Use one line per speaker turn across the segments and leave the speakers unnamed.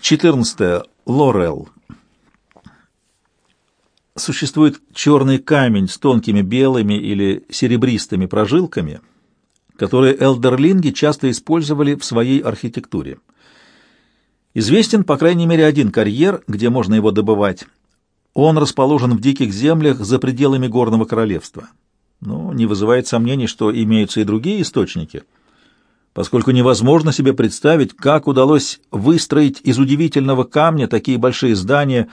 14. Лорел. Существует черный камень с тонкими белыми или серебристыми прожилками, которые элдерлинги часто использовали в своей архитектуре. Известен, по крайней мере, один карьер, где можно его добывать. Он расположен в диких землях за пределами горного королевства. Но не вызывает сомнений, что имеются и другие источники – поскольку невозможно себе представить, как удалось выстроить из удивительного камня такие большие здания,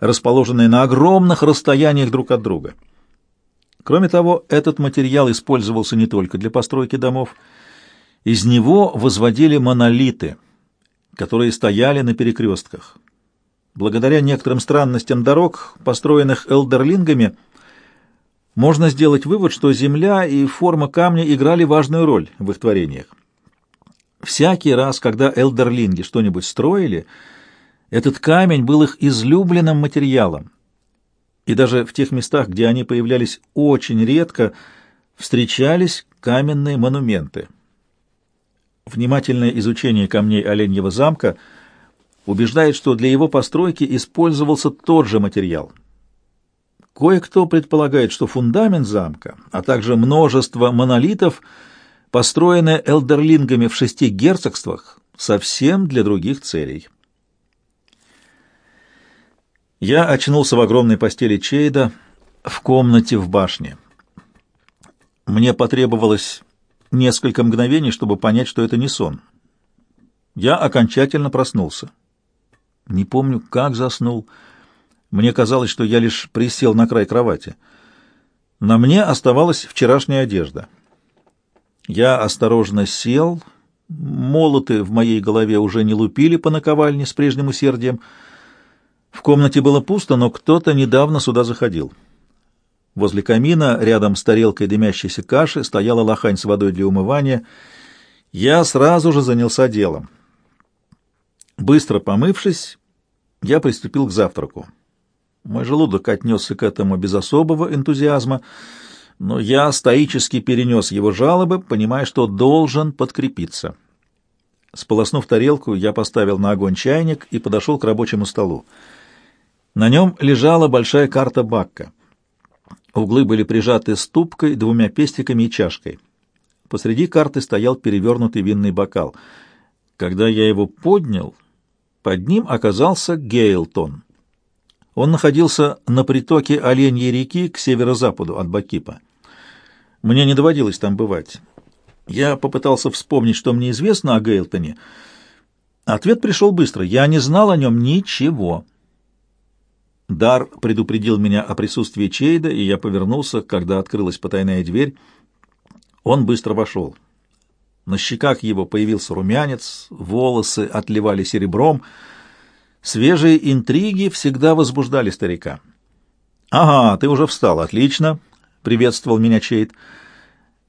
расположенные на огромных расстояниях друг от друга. Кроме того, этот материал использовался не только для постройки домов. Из него возводили монолиты, которые стояли на перекрестках. Благодаря некоторым странностям дорог, построенных элдерлингами, можно сделать вывод, что земля и форма камня играли важную роль в их творениях. Всякий раз, когда элдерлинги что-нибудь строили, этот камень был их излюбленным материалом. И даже в тех местах, где они появлялись очень редко, встречались каменные монументы. Внимательное изучение камней Оленьего замка убеждает, что для его постройки использовался тот же материал. Кое-кто предполагает, что фундамент замка, а также множество монолитов – построенная элдерлингами в шести герцогствах, совсем для других целей. Я очнулся в огромной постели Чейда в комнате в башне. Мне потребовалось несколько мгновений, чтобы понять, что это не сон. Я окончательно проснулся. Не помню, как заснул. Мне казалось, что я лишь присел на край кровати. На мне оставалась вчерашняя одежда — я осторожно сел. Молоты в моей голове уже не лупили по наковальне с прежним усердием. В комнате было пусто, но кто-то недавно сюда заходил. Возле камина, рядом с тарелкой дымящейся каши, стояла лохань с водой для умывания. Я сразу же занялся делом. Быстро помывшись, я приступил к завтраку. Мой желудок отнесся к этому без особого энтузиазма — но я стоически перенес его жалобы, понимая, что должен подкрепиться. Сполоснув тарелку, я поставил на огонь чайник и подошел к рабочему столу. На нем лежала большая карта Бакка. Углы были прижаты ступкой, двумя пестиками и чашкой. Посреди карты стоял перевернутый винный бокал. Когда я его поднял, под ним оказался Гейлтон. Он находился на притоке Оленьей реки к северо-западу от Бакипа. Мне не доводилось там бывать. Я попытался вспомнить, что мне известно о Гейлтоне. Ответ пришел быстро. Я не знал о нем ничего. Дар предупредил меня о присутствии Чейда, и я повернулся, когда открылась потайная дверь. Он быстро вошел. На щеках его появился румянец, волосы отливали серебром. Свежие интриги всегда возбуждали старика. «Ага, ты уже встал, отлично», — приветствовал меня Чейд.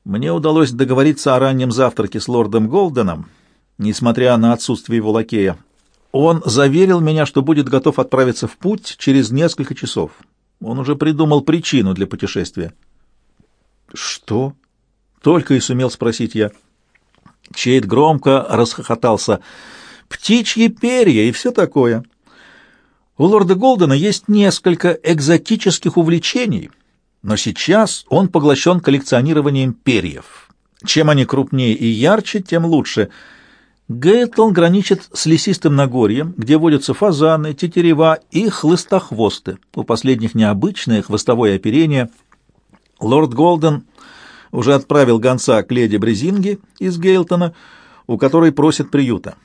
«Мне удалось договориться о раннем завтраке с лордом Голденом, несмотря на отсутствие его лакея. Он заверил меня, что будет готов отправиться в путь через несколько часов. Он уже придумал причину для путешествия». «Что?» — только и сумел спросить я. Чейд громко расхохотался. «Птичьи перья и все такое». У лорда Голдена есть несколько экзотических увлечений — но сейчас он поглощен коллекционированием перьев. Чем они крупнее и ярче, тем лучше. Гейтл граничит с лесистым Нагорьем, где водятся фазаны, тетерева и хлыстохвосты. У последних необычное хвостовое оперение. Лорд Голден уже отправил гонца к леди Брезинге из Гейлтона, у которой просит приюта.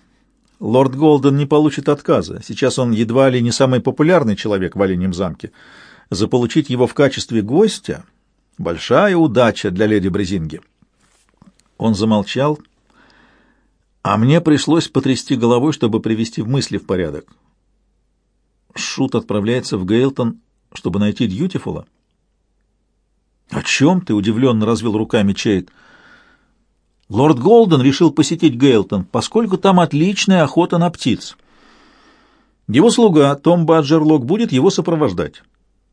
Лорд Голден не получит отказа. Сейчас он едва ли не самый популярный человек в Оленьем замке заполучить его в качестве гостя — большая удача для леди Брезинги. Он замолчал, а мне пришлось потрясти головой, чтобы привести в мысли в порядок. Шут отправляется в Гейлтон, чтобы найти Дьютифула. «О чем ты?» — удивленно развел руками Чейд. «Лорд Голден решил посетить Гейлтон, поскольку там отличная охота на птиц. Его слуга Том Баджерлок будет его сопровождать».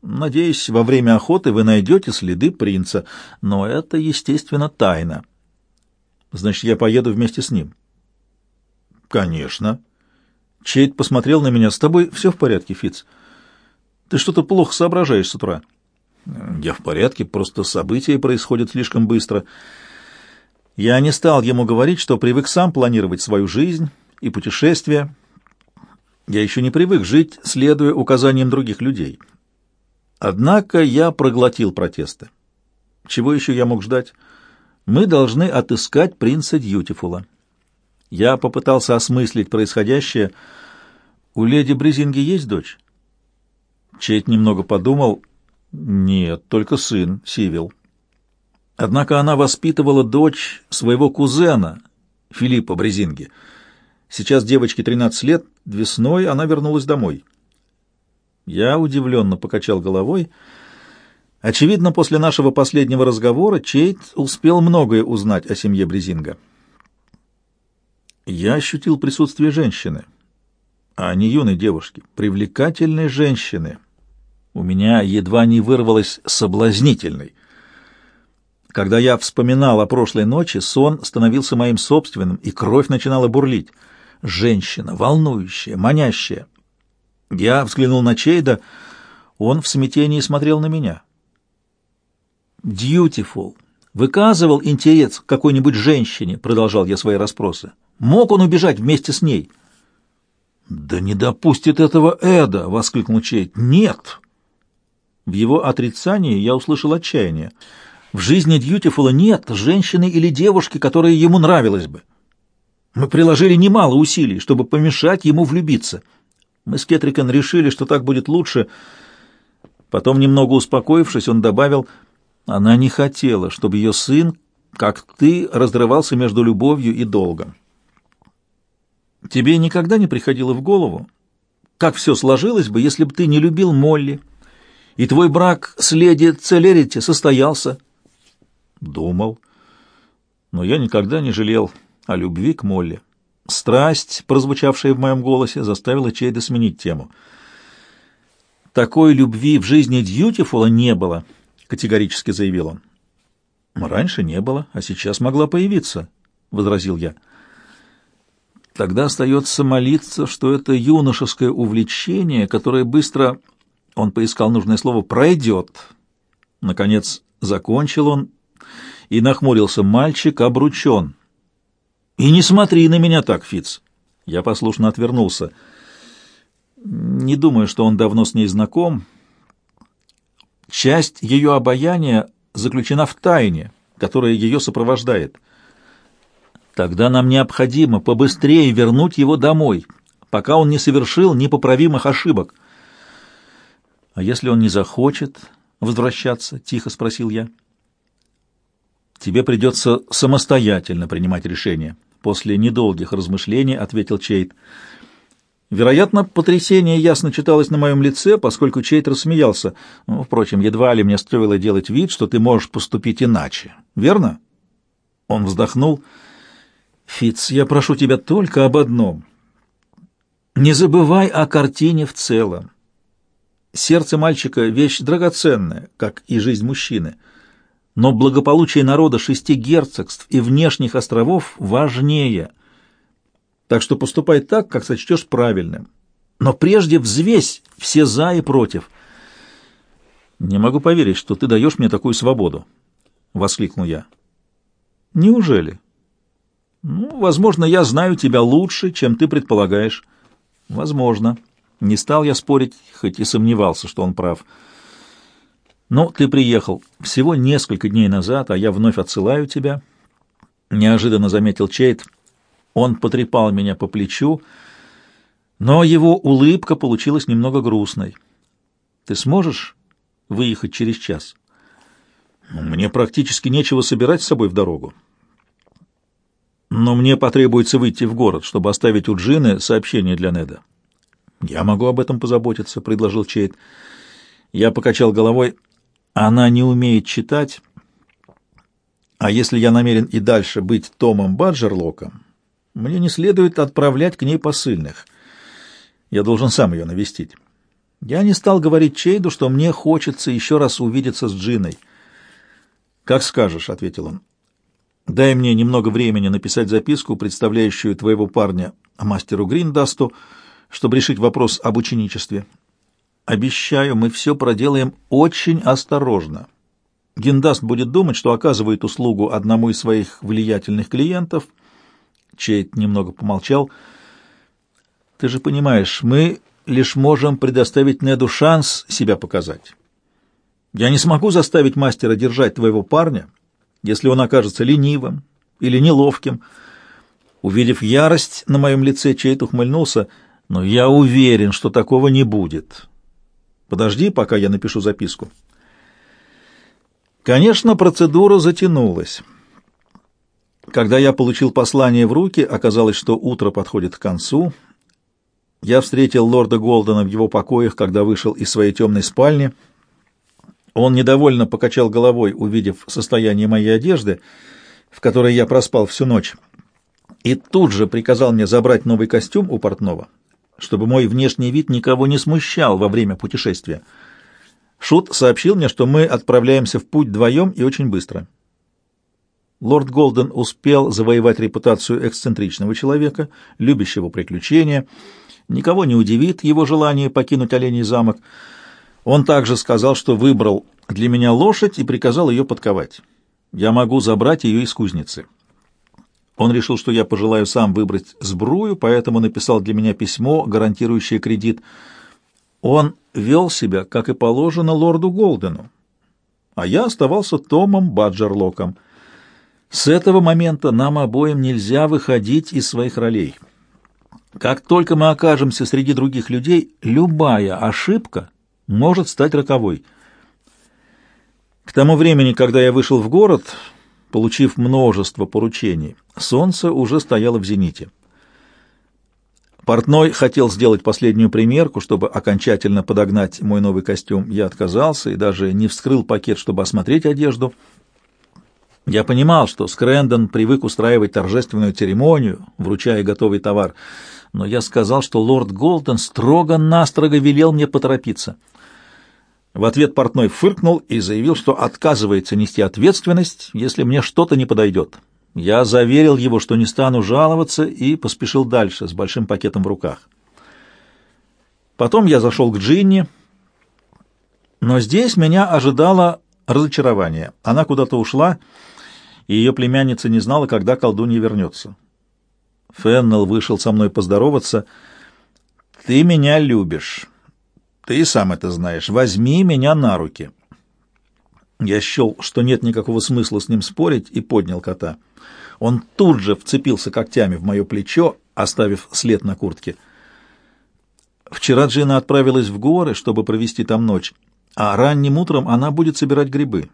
Надеюсь, во время охоты вы найдете следы принца, но это, естественно, тайна. Значит, я поеду вместе с ним. Конечно. Чейд посмотрел на меня. «С тобой все в порядке, Фиц? Ты что-то плохо соображаешь с утра?» «Я в порядке, просто события происходят слишком быстро». Я не стал ему говорить, что привык сам планировать свою жизнь и путешествия. Я еще не привык жить, следуя указаниям других людей. Однако я проглотил протесты. Чего еще я мог ждать? Мы должны отыскать принца Дьютифула. Я попытался осмыслить происходящее. У леди Брезинги есть дочь? Чейт немного подумал. Нет, только сын, Сивил. Однако она воспитывала дочь своего кузена, Филиппа Брезинги. Сейчас девочке 13 лет, весной она вернулась домой. Я удивленно покачал головой. Очевидно, после нашего последнего разговора Чейт успел многое узнать о семье Брезинга. Я ощутил присутствие женщины, а не юной девушки, привлекательной женщины. У меня едва не вырвалось соблазнительной — когда я вспоминал о прошлой ночи, сон становился моим собственным, и кровь начинала бурлить. Женщина, волнующая, манящая. Я взглянул на Чейда, он в смятении смотрел на меня. «Дьютифул, выказывал интерес какой-нибудь женщине?» — продолжал я свои расспросы. «Мог он убежать вместе с ней?» «Да не допустит этого Эда!» — воскликнул Чейд. «Нет!» В его отрицании я услышал отчаяние. В жизни Дьютифула нет женщины или девушки, которая ему нравилась бы. Мы приложили немало усилий, чтобы помешать ему влюбиться. Мы с Кетрикон решили, что так будет лучше. Потом, немного успокоившись, он добавил, она не хотела, чтобы ее сын, как ты, разрывался между любовью и долгом. Тебе никогда не приходило в голову, как все сложилось бы, если бы ты не любил Молли, и твой брак с леди Целерити состоялся, Думал. Но я никогда не жалел о любви к Молли. Страсть, прозвучавшая в моем голосе, заставила Чейда сменить тему. «Такой любви в жизни Дьютифула не было», — категорически заявил он. «Раньше не было, а сейчас могла появиться», — возразил я. «Тогда остается молиться, что это юношеское увлечение, которое быстро...» Он поискал нужное слово «пройдет». Наконец закончил он и нахмурился. «Мальчик обручен». «И не смотри на меня так, Фиц. Я послушно отвернулся. Не думаю, что он давно с ней знаком. Часть ее обаяния заключена в тайне, которая ее сопровождает. Тогда нам необходимо побыстрее вернуть его домой, пока он не совершил непоправимых ошибок. «А если он не захочет возвращаться?» — тихо спросил я. Тебе придется самостоятельно принимать решение. После недолгих размышлений ответил Чейт. Вероятно, потрясение ясно читалось на моем лице, поскольку Чейт рассмеялся. Ну, впрочем, едва ли мне стоило делать вид, что ты можешь поступить иначе. Верно? Он вздохнул. Фиц, я прошу тебя только об одном. Не забывай о картине в целом. Сердце мальчика — вещь драгоценная, как и жизнь мужчины — но благополучие народа шести герцогств и внешних островов важнее. Так что поступай так, как сочтешь правильным. Но прежде взвесь все «за» и «против». «Не могу поверить, что ты даешь мне такую свободу», — воскликнул я. «Неужели?» «Ну, возможно, я знаю тебя лучше, чем ты предполагаешь». «Возможно». Не стал я спорить, хоть и сомневался, что он прав. «Ну, ты приехал всего несколько дней назад, а я вновь отсылаю тебя», — неожиданно заметил Чейт. Он потрепал меня по плечу, но его улыбка получилась немного грустной. «Ты сможешь выехать через час?» «Ну, «Мне практически нечего собирать с собой в дорогу. Но мне потребуется выйти в город, чтобы оставить у Джины сообщение для Неда». «Я могу об этом позаботиться», — предложил Чейт. Я покачал головой. Она не умеет читать, а если я намерен и дальше быть Томом Баджерлоком, мне не следует отправлять к ней посыльных. Я должен сам ее навестить. Я не стал говорить Чейду, что мне хочется еще раз увидеться с Джиной. «Как скажешь», — ответил он. «Дай мне немного времени написать записку, представляющую твоего парня мастеру Гриндасту, чтобы решить вопрос об ученичестве. Обещаю, мы все проделаем очень осторожно. Гиндаст будет думать, что оказывает услугу одному из своих влиятельных клиентов. Чейт немного помолчал. Ты же понимаешь, мы лишь можем предоставить Неду шанс себя показать. Я не смогу заставить мастера держать твоего парня, если он окажется ленивым или неловким. Увидев ярость на моем лице, Чейт ухмыльнулся, но я уверен, что такого не будет. Подожди, пока я напишу записку. Конечно, процедура затянулась. Когда я получил послание в руки, оказалось, что утро подходит к концу. Я встретил лорда Голдена в его покоях, когда вышел из своей темной спальни. Он недовольно покачал головой, увидев состояние моей одежды, в которой я проспал всю ночь, и тут же приказал мне забрать новый костюм у портного чтобы мой внешний вид никого не смущал во время путешествия. Шут сообщил мне, что мы отправляемся в путь вдвоем и очень быстро. Лорд Голден успел завоевать репутацию эксцентричного человека, любящего приключения. Никого не удивит его желание покинуть Оленей замок. Он также сказал, что выбрал для меня лошадь и приказал ее подковать. Я могу забрать ее из кузницы. Он решил, что я пожелаю сам выбрать сбрую, поэтому написал для меня письмо, гарантирующее кредит. Он вел себя, как и положено, лорду Голдену, а я оставался Томом Баджерлоком. С этого момента нам обоим нельзя выходить из своих ролей. Как только мы окажемся среди других людей, любая ошибка может стать роковой. К тому времени, когда я вышел в город, получив множество поручений, солнце уже стояло в зените. Портной хотел сделать последнюю примерку, чтобы окончательно подогнать мой новый костюм. Я отказался и даже не вскрыл пакет, чтобы осмотреть одежду. Я понимал, что Скрэндон привык устраивать торжественную церемонию, вручая готовый товар, но я сказал, что лорд Голден строго-настрого велел мне поторопиться — в ответ портной фыркнул и заявил, что отказывается нести ответственность, если мне что-то не подойдет. Я заверил его, что не стану жаловаться, и поспешил дальше с большим пакетом в руках. Потом я зашел к Джинни, но здесь меня ожидало разочарование. Она куда-то ушла, и ее племянница не знала, когда колдунья вернется. Феннел вышел со мной поздороваться. «Ты меня любишь». Ты и сам это знаешь. Возьми меня на руки. Я счел, что нет никакого смысла с ним спорить, и поднял кота. Он тут же вцепился когтями в мое плечо, оставив след на куртке. Вчера Джина отправилась в горы, чтобы провести там ночь, а ранним утром она будет собирать грибы.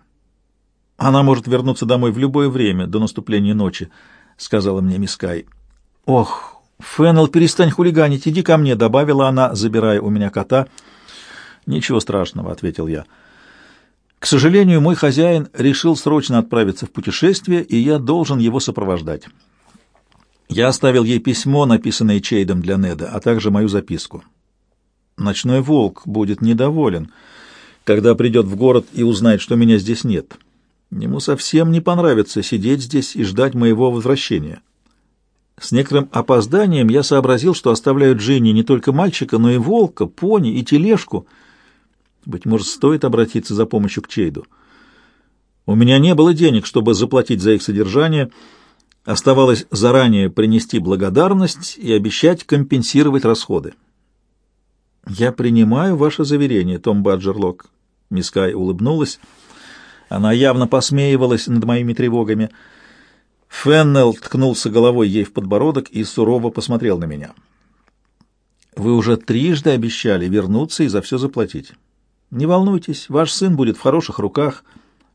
Она может вернуться домой в любое время до наступления ночи, — сказала мне Мискай. — Ох, Феннел, перестань хулиганить, иди ко мне, — добавила она, забирая у меня кота — «Ничего страшного», — ответил я. «К сожалению, мой хозяин решил срочно отправиться в путешествие, и я должен его сопровождать». Я оставил ей письмо, написанное Чейдом для Неда, а также мою записку. Ночной волк будет недоволен, когда придет в город и узнает, что меня здесь нет. Ему совсем не понравится сидеть здесь и ждать моего возвращения. С некоторым опозданием я сообразил, что оставляю Джинни не только мальчика, но и волка, пони и тележку — быть может, стоит обратиться за помощью к Чейду. У меня не было денег, чтобы заплатить за их содержание. Оставалось заранее принести благодарность и обещать компенсировать расходы. «Я принимаю ваше заверение, Том Баджерлок», — Мискай улыбнулась. Она явно посмеивалась над моими тревогами. Феннел ткнулся головой ей в подбородок и сурово посмотрел на меня. «Вы уже трижды обещали вернуться и за все заплатить. Не волнуйтесь, ваш сын будет в хороших руках.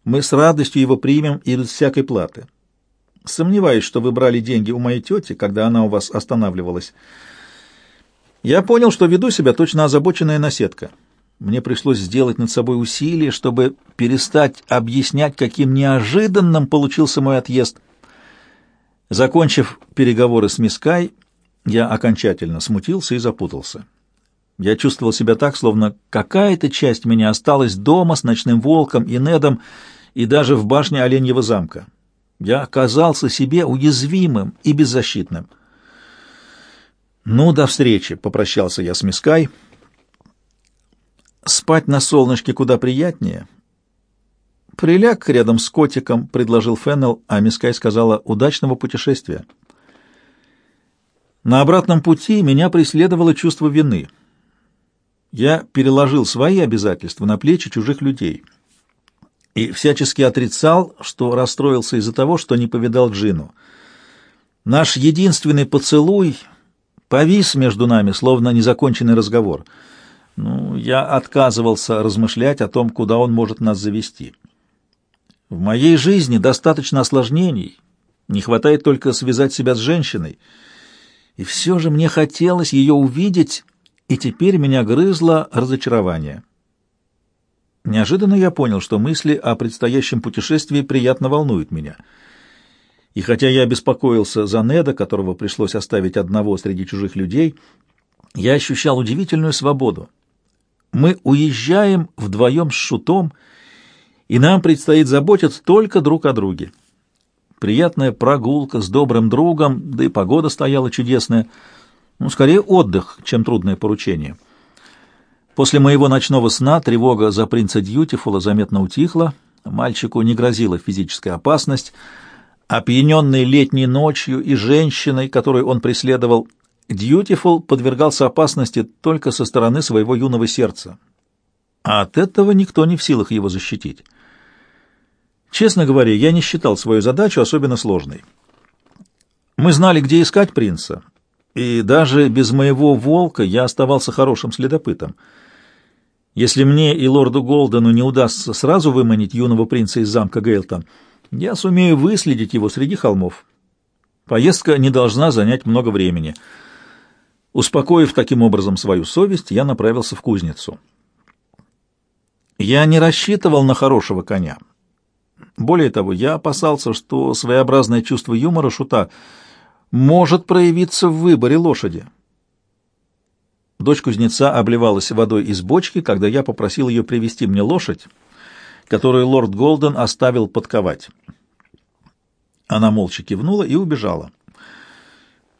Мы с радостью его примем и без всякой платы. Сомневаюсь, что вы брали деньги у моей тети, когда она у вас останавливалась. Я понял, что веду себя точно озабоченная наседка. Мне пришлось сделать над собой усилие, чтобы перестать объяснять, каким неожиданным получился мой отъезд. Закончив переговоры с Мискай, я окончательно смутился и запутался. Я чувствовал себя так, словно какая-то часть меня осталась дома с ночным волком и Недом и даже в башне Оленьего замка. Я оказался себе уязвимым и беззащитным. «Ну, до встречи», — попрощался я с Мискай. «Спать на солнышке куда приятнее». «Приляг рядом с котиком», — предложил Феннел, а Мискай сказала «удачного путешествия». На обратном пути меня преследовало чувство вины. Я переложил свои обязательства на плечи чужих людей и всячески отрицал, что расстроился из-за того, что не повидал Джину. Наш единственный поцелуй повис между нами, словно незаконченный разговор. Ну, я отказывался размышлять о том, куда он может нас завести. В моей жизни достаточно осложнений, не хватает только связать себя с женщиной, и все же мне хотелось ее увидеть, и теперь меня грызло разочарование. Неожиданно я понял, что мысли о предстоящем путешествии приятно волнуют меня — и хотя я беспокоился за Неда, которого пришлось оставить одного среди чужих людей, я ощущал удивительную свободу. Мы уезжаем вдвоем с Шутом, и нам предстоит заботиться только друг о друге. Приятная прогулка с добрым другом, да и погода стояла чудесная. Ну, скорее отдых, чем трудное поручение. После моего ночного сна тревога за принца Дьютифула заметно утихла, мальчику не грозила физическая опасность — Опьяненный летней ночью и женщиной, которую он преследовал, Дьютифул подвергался опасности только со стороны своего юного сердца. А от этого никто не в силах его защитить. Честно говоря, я не считал свою задачу особенно сложной. Мы знали, где искать принца, и даже без моего волка я оставался хорошим следопытом. Если мне и лорду Голдену не удастся сразу выманить юного принца из замка Гейлтон, я сумею выследить его среди холмов. Поездка не должна занять много времени. Успокоив таким образом свою совесть, я направился в кузницу. Я не рассчитывал на хорошего коня. Более того, я опасался, что своеобразное чувство юмора шута может проявиться в выборе лошади. Дочь кузнеца обливалась водой из бочки, когда я попросил ее привести мне лошадь, которую лорд Голден оставил подковать. Она молча кивнула и убежала.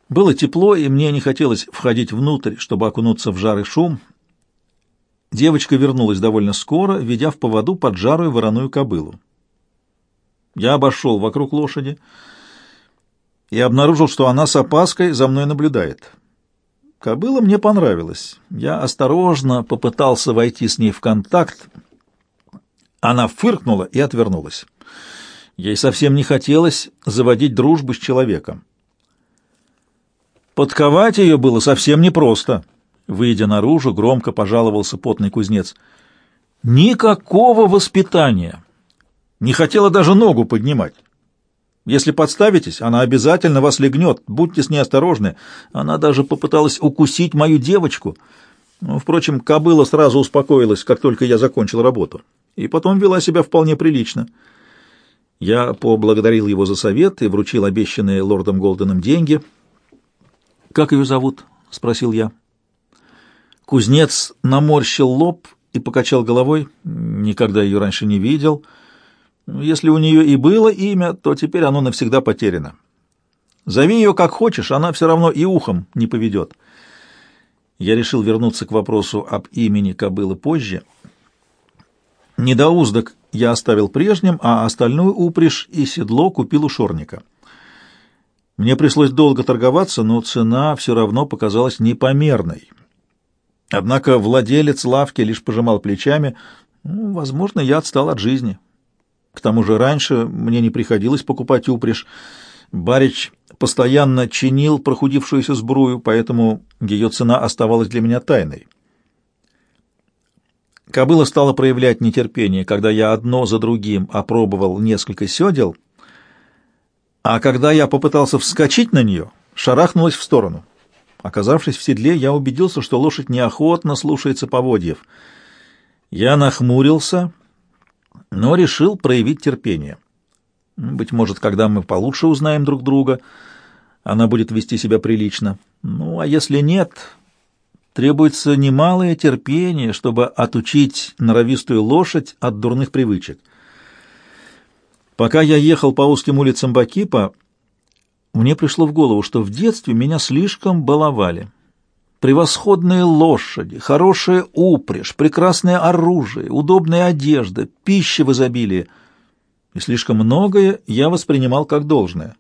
Было тепло, и мне не хотелось входить внутрь, чтобы окунуться в жар и шум. Девочка вернулась довольно скоро, ведя в поводу поджарую вороную кобылу. Я обошел вокруг лошади и обнаружил, что она с опаской за мной наблюдает. Кобыла мне понравилась. Я осторожно попытался войти с ней в контакт, она фыркнула и отвернулась. Ей совсем не хотелось заводить дружбу с человеком. Подковать ее было совсем непросто. Выйдя наружу, громко пожаловался потный кузнец. Никакого воспитания. Не хотела даже ногу поднимать. Если подставитесь, она обязательно вас легнет. Будьте с ней осторожны. Она даже попыталась укусить мою девочку. Но, впрочем, кобыла сразу успокоилась, как только я закончил работу и потом вела себя вполне прилично. Я поблагодарил его за совет и вручил обещанные лордом Голденом деньги. «Как ее зовут?» — спросил я. Кузнец наморщил лоб и покачал головой. Никогда ее раньше не видел. Если у нее и было имя, то теперь оно навсегда потеряно. Зови ее как хочешь, она все равно и ухом не поведет. Я решил вернуться к вопросу об имени кобылы позже — Недоуздок я оставил прежним, а остальную упряжь и седло купил у шорника. Мне пришлось долго торговаться, но цена все равно показалась непомерной. Однако владелец лавки лишь пожимал плечами. Ну, возможно, я отстал от жизни. К тому же раньше мне не приходилось покупать упряжь. Барич постоянно чинил прохудившуюся сбрую, поэтому ее цена оставалась для меня тайной. Кобыла стала проявлять нетерпение, когда я одно за другим опробовал несколько седел, а когда я попытался вскочить на нее, шарахнулась в сторону. Оказавшись в седле, я убедился, что лошадь неохотно слушается поводьев. Я нахмурился, но решил проявить терпение. Быть может, когда мы получше узнаем друг друга, она будет вести себя прилично. Ну, а если нет, требуется немалое терпение, чтобы отучить норовистую лошадь от дурных привычек. Пока я ехал по узким улицам Бакипа, мне пришло в голову, что в детстве меня слишком баловали. Превосходные лошади, хорошая упряжь, прекрасное оружие, удобная одежда, пища в изобилии. И слишком многое я воспринимал как должное.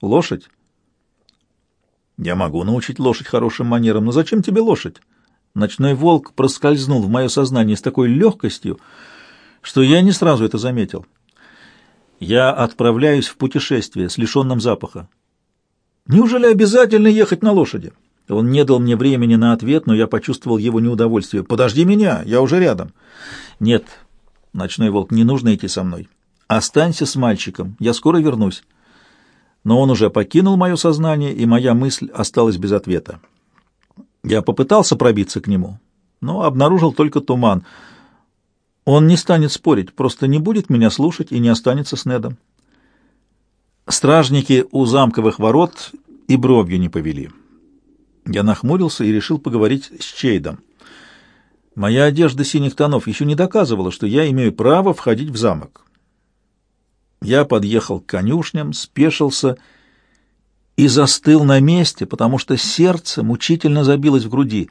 Лошадь? Я могу научить лошадь хорошим манерам, но зачем тебе лошадь? Ночной волк проскользнул в мое сознание с такой легкостью, что я не сразу это заметил. Я отправляюсь в путешествие с лишенным запаха. Неужели обязательно ехать на лошади? Он не дал мне времени на ответ, но я почувствовал его неудовольствие. «Подожди меня, я уже рядом». «Нет, ночной волк, не нужно идти со мной. Останься с мальчиком, я скоро вернусь». Но он уже покинул мое сознание, и моя мысль осталась без ответа. Я попытался пробиться к нему, но обнаружил только туман. Он не станет спорить, просто не будет меня слушать и не останется с Недом. Стражники у замковых ворот и бровью не повели. Я нахмурился и решил поговорить с Чейдом. Моя одежда синих тонов еще не доказывала, что я имею право входить в замок. Я подъехал к конюшням, спешился и застыл на месте, потому что сердце мучительно забилось в груди.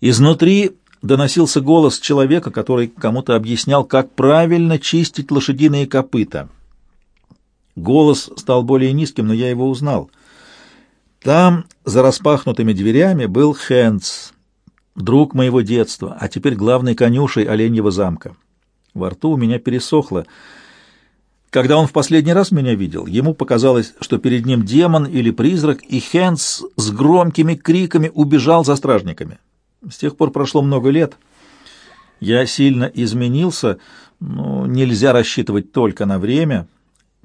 Изнутри доносился голос человека, который кому-то объяснял, как правильно чистить лошадиные копыта. Голос стал более низким, но я его узнал. Там, за распахнутыми дверями, был Хэнс, друг моего детства, а теперь главный конюшей Оленьего замка. Во рту у меня пересохло. Когда он в последний раз меня видел, ему показалось, что перед ним демон или призрак, и Хэнс с громкими криками убежал за стражниками. С тех пор прошло много лет. Я сильно изменился, но нельзя рассчитывать только на время.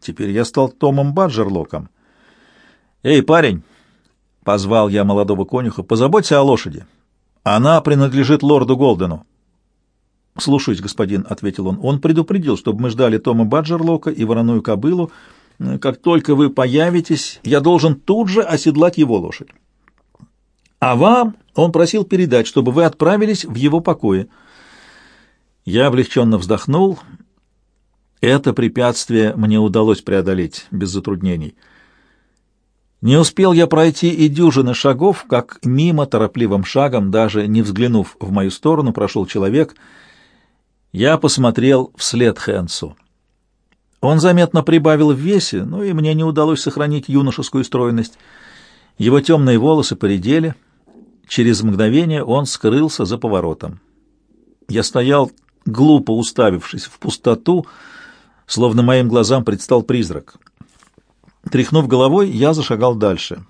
Теперь я стал Томом Баджерлоком. «Эй, парень!» — позвал я молодого конюха. «Позаботься о лошади. Она принадлежит лорду Голдену». «Слушаюсь, господин», — ответил он. «Он предупредил, чтобы мы ждали Тома Баджерлока и вороную кобылу. Как только вы появитесь, я должен тут же оседлать его лошадь. А вам он просил передать, чтобы вы отправились в его покое». Я облегченно вздохнул. Это препятствие мне удалось преодолеть без затруднений. Не успел я пройти и дюжины шагов, как мимо торопливым шагом, даже не взглянув в мою сторону, прошел человек — я посмотрел вслед Хэнсу. Он заметно прибавил в весе, но и мне не удалось сохранить юношескую стройность. Его темные волосы поредели. Через мгновение он скрылся за поворотом. Я стоял, глупо уставившись в пустоту, словно моим глазам предстал призрак. Тряхнув головой, я зашагал дальше.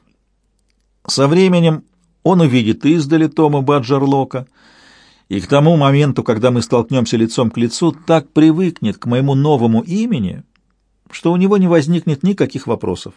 Со временем он увидит издали Тома Баджерлока — и к тому моменту, когда мы столкнемся лицом к лицу, так привыкнет к моему новому имени, что у него не возникнет никаких вопросов.